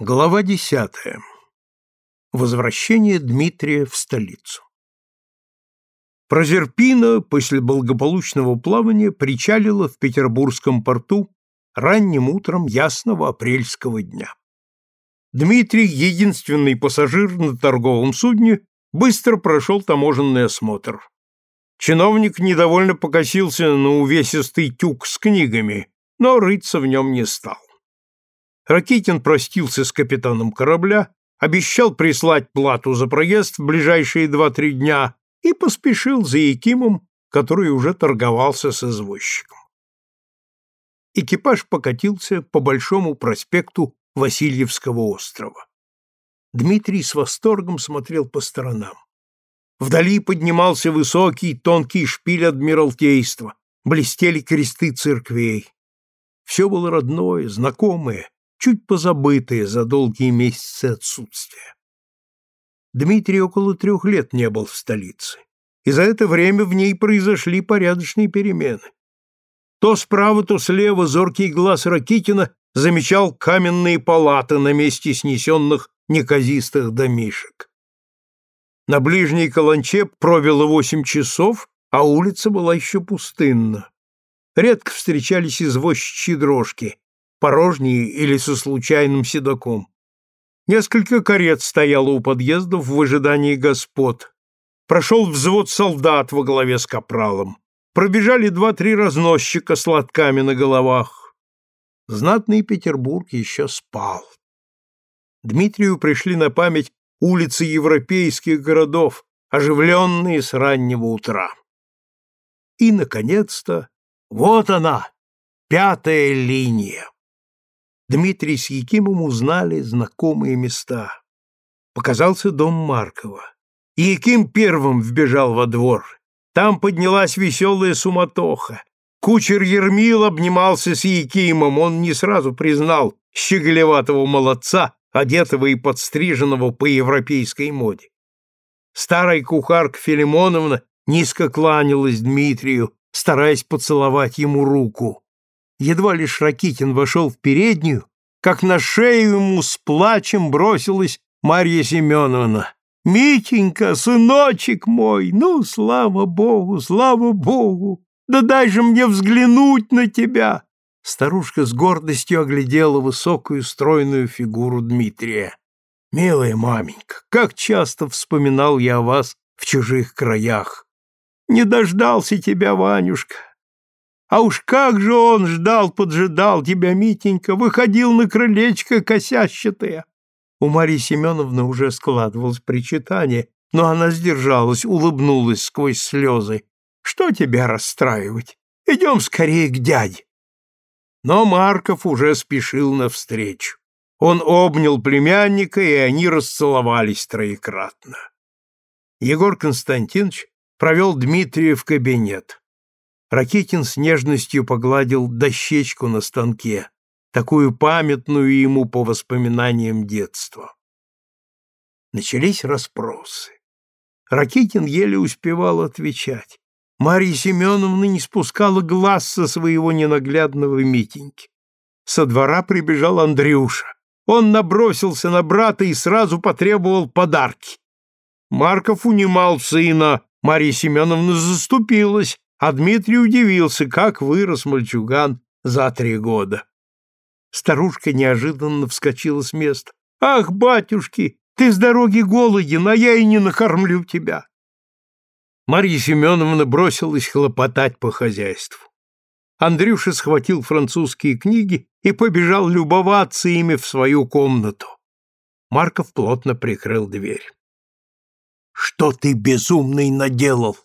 Глава десятая. Возвращение Дмитрия в столицу. Прозерпина после благополучного плавания причалила в Петербургском порту ранним утром ясного апрельского дня. Дмитрий, единственный пассажир на торговом судне, быстро прошел таможенный осмотр. Чиновник недовольно покосился на увесистый тюк с книгами, но рыться в нем не стал. Ракитин простился с капитаном корабля, обещал прислать плату за проезд в ближайшие два-три дня и поспешил за Якимом, который уже торговался с извозчиком. Экипаж покатился по Большому проспекту Васильевского острова. Дмитрий с восторгом смотрел по сторонам. Вдали поднимался высокий, тонкий шпиль Адмиралтейства, блестели кресты церквей. Все было родное, знакомое, чуть позабытые за долгие месяцы отсутствия. Дмитрий около трех лет не был в столице, и за это время в ней произошли порядочные перемены. То справа, то слева зоркий глаз Ракитина замечал каменные палаты на месте снесенных неказистых домишек. На ближней каланче пробило восемь часов, а улица была еще пустынна. Редко встречались извозчичьи дрожки, порожней или со случайным седоком. Несколько карет стояло у подъездов в ожидании господ. Прошел взвод солдат во главе с капралом. Пробежали два-три разносчика с лотками на головах. Знатный Петербург еще спал. Дмитрию пришли на память улицы европейских городов, оживленные с раннего утра. И, наконец-то, вот она, пятая линия. Дмитрий с Якимом узнали знакомые места. Показался дом Маркова. И Яким первым вбежал во двор. Там поднялась веселая суматоха. Кучер Ермил обнимался с Якимом, он не сразу признал щеголеватого молодца, одетого и подстриженного по европейской моде. Старая кухарка Филимоновна низко кланялась Дмитрию, стараясь поцеловать ему руку. Едва лишь Ракитин вошел в переднюю, как на шею ему с плачем бросилась Марья Семеновна. «Митенька, сыночек мой, ну, слава богу, слава богу! Да дай же мне взглянуть на тебя!» Старушка с гордостью оглядела высокую стройную фигуру Дмитрия. «Милая маменька, как часто вспоминал я о вас в чужих краях! Не дождался тебя, Ванюшка, а уж как же он ждал, поджидал тебя, Митенька, выходил на крылечко косящатая. У Марьи Семеновны уже складывалось причитание, но она сдержалась, улыбнулась сквозь слезы. Что тебя расстраивать? Идем скорее к дяде. Но Марков уже спешил навстречу. Он обнял племянника, и они расцеловались троекратно. Егор Константинович провел Дмитрия в кабинет. Ракитин с нежностью погладил дощечку на станке, такую памятную ему по воспоминаниям детства. Начались расспросы. Ракитин еле успевал отвечать. Марья Семеновна не спускала глаз со своего ненаглядного Митеньки. Со двора прибежал Андрюша. Он набросился на брата и сразу потребовал подарки. Марков унимал сына, Марья Семеновна заступилась, а Дмитрий удивился, как вырос мальчуган за три года. Старушка неожиданно вскочила с места. «Ах, батюшки, ты с дороги голоден, а я и не накормлю тебя!» Марья Семеновна бросилась хлопотать по хозяйству. Андрюша схватил французские книги и побежал любоваться ими в свою комнату. Марков плотно прикрыл дверь. «Что ты, безумный, наделал?»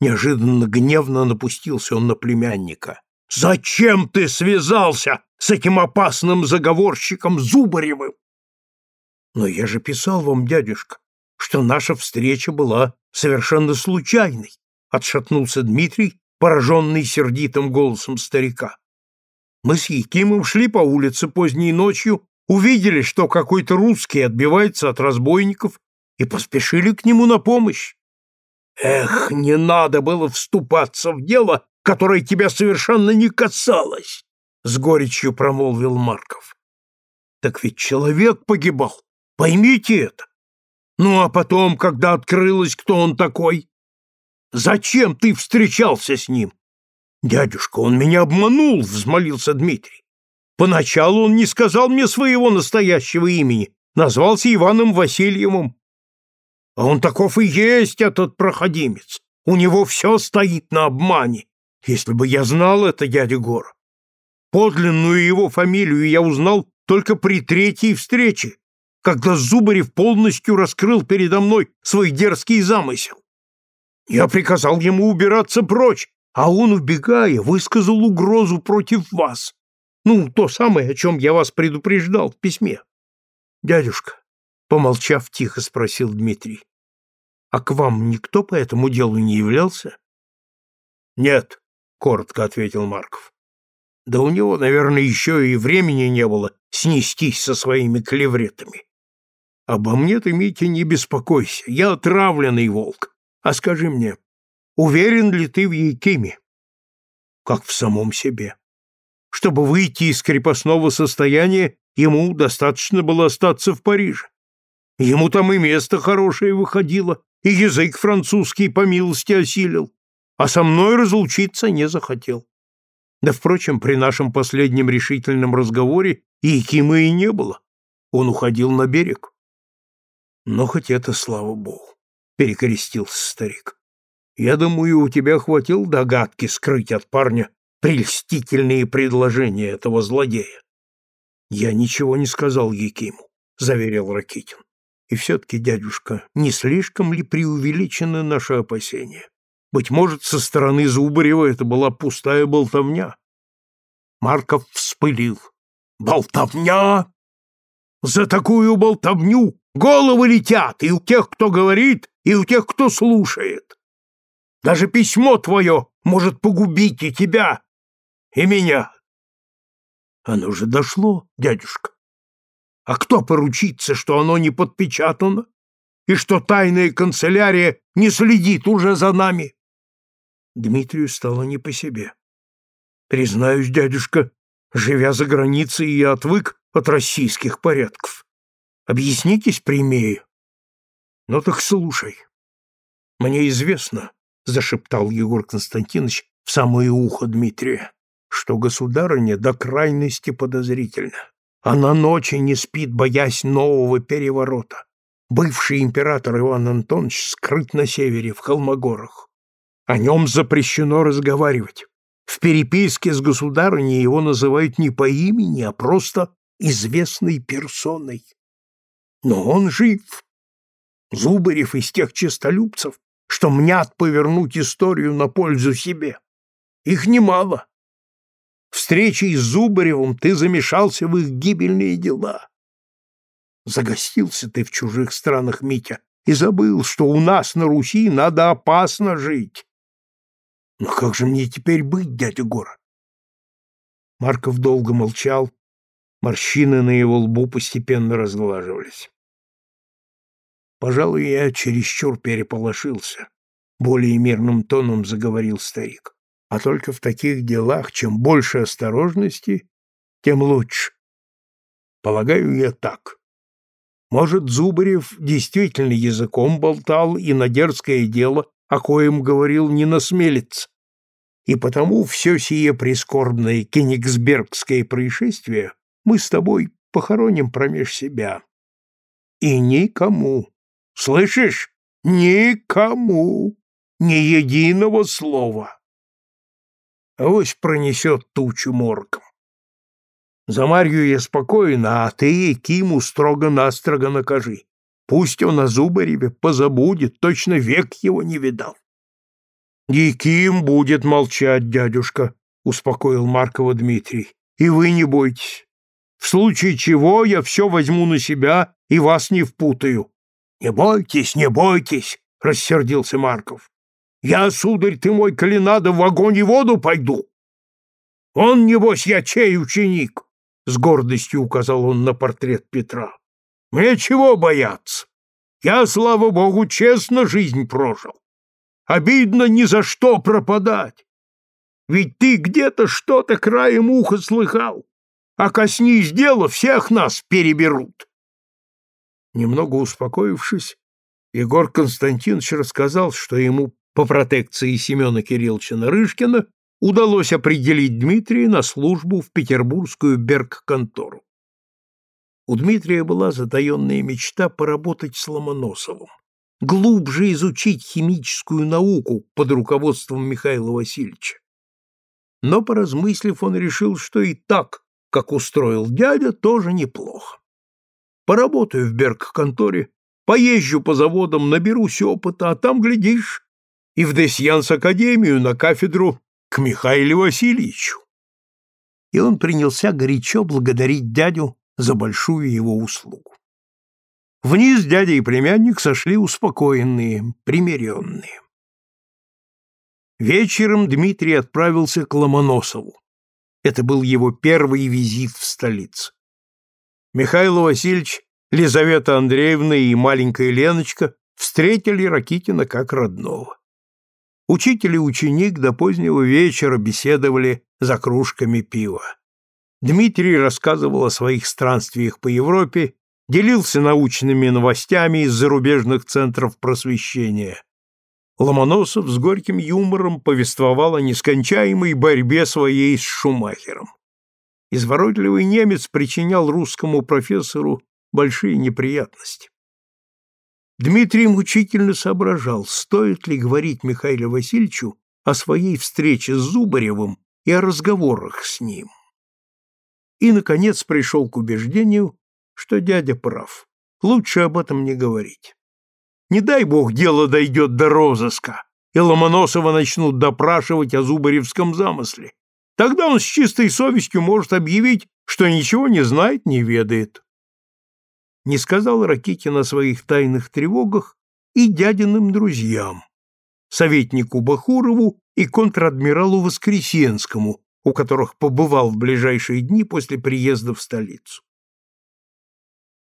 Неожиданно гневно напустился он на племянника. «Зачем ты связался с этим опасным заговорщиком Зубаревым?» «Но я же писал вам, дядюшка, что наша встреча была совершенно случайной», отшатнулся Дмитрий, пораженный сердитым голосом старика. «Мы с Якимом шли по улице поздней ночью, увидели, что какой-то русский отбивается от разбойников и поспешили к нему на помощь. Эх, не надо было вступаться в дело, которое тебя совершенно не касалось, с горечью промолвил Марков. Так ведь человек погибал. Поймите это. Ну, а потом, когда открылось, кто он такой? Зачем ты встречался с ним? Дядюшка, он меня обманул, взмолился Дмитрий. Поначалу он не сказал мне своего настоящего имени, назвался Иваном Васильевым. А он таков и есть, этот проходимец. У него все стоит на обмане. Если бы я знал это, дядя Гор. Подлинную его фамилию я узнал только при третьей встрече, когда Зубарев полностью раскрыл передо мной свой дерзкий замысел. Я приказал ему убираться прочь, а он, убегая, высказал угрозу против вас. Ну, то самое, о чем я вас предупреждал в письме. Дядюшка, помолчав, тихо спросил Дмитрий, а к вам никто по этому делу не являлся? Нет, коротко ответил Марков. Да у него, наверное, еще и времени не было снестись со своими клевретами. Обо мне ты, Митя, не беспокойся, я отравленный волк. А скажи мне, уверен ли ты в Якиме? Как в самом себе. Чтобы выйти из крепостного состояния, ему достаточно было остаться в Париже. Ему там и место хорошее выходило, и язык французский по милости осилил, а со мной разлучиться не захотел. Да, впрочем, при нашем последнем решительном разговоре и Якима и не было. Он уходил на берег. Но хоть это, слава богу, перекрестился старик. Я думаю, у тебя хватил догадки скрыть от парня прельстительные предложения этого злодея. Я ничего не сказал Якиму, заверил Ракитин. И все-таки, дядюшка, не слишком ли преувеличены наши опасения? Быть может, со стороны Зубарева это была пустая болтовня. Марков вспылил. Болтовня! За такую болтовню головы летят и у тех, кто говорит, и у тех, кто слушает. Даже письмо твое может погубить и тебя, и меня. Оно же дошло, дядюшка. А кто поручится, что оно не подпечатано, и что тайная канцелярия не следит уже за нами? Дмитрию стало не по себе. Признаюсь, дядюшка, живя за границей, я отвык от российских порядков. Объяснитесь прямее. Ну так слушай. Мне известно, — зашептал Егор Константинович в самое ухо Дмитрия, что государыня до крайности подозрительна. Она ночи не спит, боясь нового переворота. Бывший император Иван Антонович скрыт на севере, в Холмогорах. О нем запрещено разговаривать. В переписке с государыней его называют не по имени, а просто известной персоной. Но он жив. Зубарев из тех честолюбцев, что мнят повернуть историю на пользу себе. Их немало. Встречей с Зубаревым ты замешался в их гибельные дела. Загостился ты в чужих странах, Митя, и забыл, что у нас на Руси надо опасно жить. Но как же мне теперь быть, дядя Гора? Марков долго молчал, морщины на его лбу постепенно разглаживались. Пожалуй, я чересчур переполошился, более мирным тоном заговорил старик. А только в таких делах, чем больше осторожности, тем лучше. Полагаю я так. Может, Зубарев действительно языком болтал и на дерзкое дело о коем говорил, не насмелится. И потому все сие прискорбное кенигсбергское происшествие мы с тобой похороним промеж себя. И никому, слышишь, никому, ни единого слова. Авось пронесет тучу морком. За Марью я спокойно, а ты Киму строго-настрого накажи. Пусть он о Зубареве позабудет, точно век его не видал. — Яким будет молчать, дядюшка, — успокоил Маркова Дмитрий. — И вы не бойтесь. В случае чего я все возьму на себя и вас не впутаю. — Не бойтесь, не бойтесь, — рассердился Марков. — Я, сударь ты мой, коли в огонь и воду пойду. — Он, небось, я чей ученик? — с гордостью указал он на портрет Петра. Мне чего бояться? Я, слава богу, честно жизнь прожил. Обидно ни за что пропадать. Ведь ты где-то что-то краем уха слыхал. а коснись дела, всех нас переберут. Немного успокоившись, Егор Константинович рассказал, что ему по протекции Семена Кирилловича Нарышкина удалось определить Дмитрия на службу в петербургскую Берг-контору. У Дмитрия была затаенная мечта поработать с Ломоносовым, глубже изучить химическую науку под руководством Михаила Васильевича. Но, поразмыслив, он решил, что и так, как устроил дядя, тоже неплохо. Поработаю в Берг-конторе, поезжу по заводам, наберусь опыта, а там, глядишь, и в Десьянс-академию на кафедру к Михаилу Васильевичу. И он принялся горячо благодарить дядю за большую его услугу. Вниз дядя и племянник сошли успокоенные, примиренные. Вечером Дмитрий отправился к Ломоносову. Это был его первый визит в столицу. Михаил Васильевич, Лизавета Андреевна и маленькая Леночка встретили Ракитина как родного. Учитель и ученик до позднего вечера беседовали за кружками пива. Дмитрий рассказывал о своих странствиях по Европе, делился научными новостями из зарубежных центров просвещения. Ломоносов с горьким юмором повествовал о нескончаемой борьбе своей с Шумахером. Изворотливый немец причинял русскому профессору большие неприятности. Дмитрий мучительно соображал, стоит ли говорить Михаилу Васильевичу о своей встрече с Зубаревым и о разговорах с ним. И, наконец, пришел к убеждению, что дядя прав. Лучше об этом не говорить. Не дай бог дело дойдет до розыска, и Ломоносова начнут допрашивать о Зубаревском замысле. Тогда он с чистой совестью может объявить, что ничего не знает, не ведает не сказал Ракитин о своих тайных тревогах и дядиным друзьям, советнику Бахурову и контр-адмиралу Воскресенскому, у которых побывал в ближайшие дни после приезда в столицу.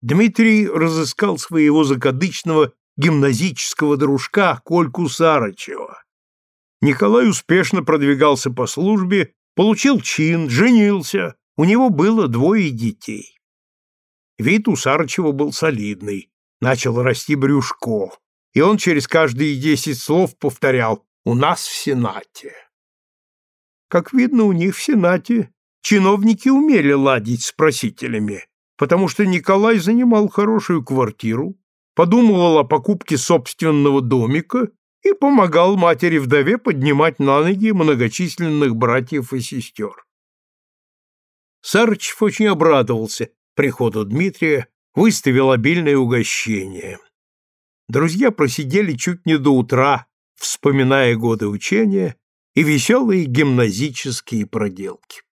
Дмитрий разыскал своего закадычного гимназического дружка Кольку Сарычева. Николай успешно продвигался по службе, получил чин, женился, у него было двое детей. Вид у Сарычева был солидный, начал расти брюшко, и он через каждые десять слов повторял «У нас в Сенате». Как видно, у них в Сенате чиновники умели ладить с просителями, потому что Николай занимал хорошую квартиру, подумывал о покупке собственного домика и помогал матери-вдове поднимать на ноги многочисленных братьев и сестер. Сарычев очень обрадовался приходу Дмитрия выставил обильное угощение. Друзья просидели чуть не до утра, вспоминая годы учения и веселые гимназические проделки.